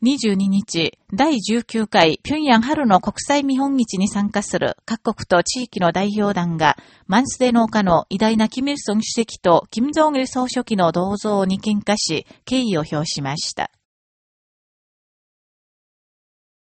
22日、第19回平壌春の国際見本市に参加する各国と地域の代表団が、マンスデ農家の偉大なキム・イルソン主席とキム・ジョン・イル総書記の銅像に喧嘩し、敬意を表しました。